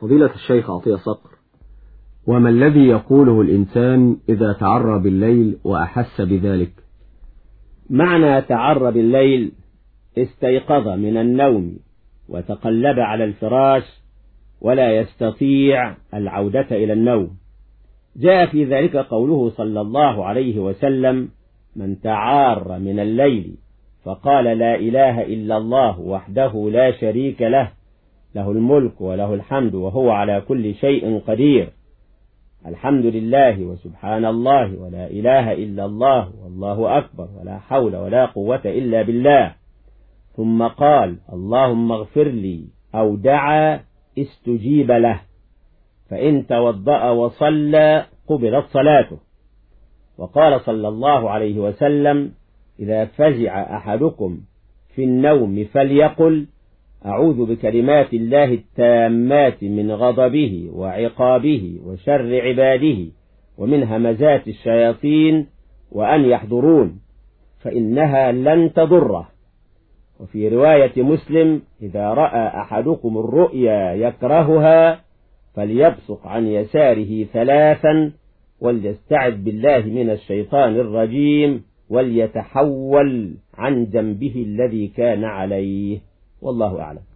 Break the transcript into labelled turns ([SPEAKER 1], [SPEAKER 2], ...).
[SPEAKER 1] فضيلة الشيخ عطية صقر
[SPEAKER 2] وما الذي يقوله الإنسان إذا تعرى بالليل وأحس بذلك؟
[SPEAKER 3] معنى تعرى بالليل استيقظ من النوم وتقلب على الفراش ولا يستطيع العودة إلى النوم. جاء في ذلك قوله صلى الله عليه وسلم من تعار من الليل فقال لا إله إلا الله وحده لا شريك له له الملك وله الحمد وهو على كل شيء قدير. الحمد لله وسبحان الله ولا إله إلا الله والله أكبر ولا حول ولا قوة إلا بالله. ثم قال اللهم اغفر لي أو دعا استجيب له. فإن توضأ وصلى قبلت صلاته. وقال صلى الله عليه وسلم إذا فزع أحدكم في النوم فليقل أعوذ بكلمات الله التامات من غضبه وعقابه وشر عباده ومن همزات الشياطين وأن يحضرون فإنها لن تضره. وفي رواية مسلم إذا رأى أحدكم الرؤيا يكرهها فليبصق عن يساره ثلاثا وليستعذ بالله من الشيطان الرجيم وليتحول عن ذنبه الذي كان عليه. والله أعلم.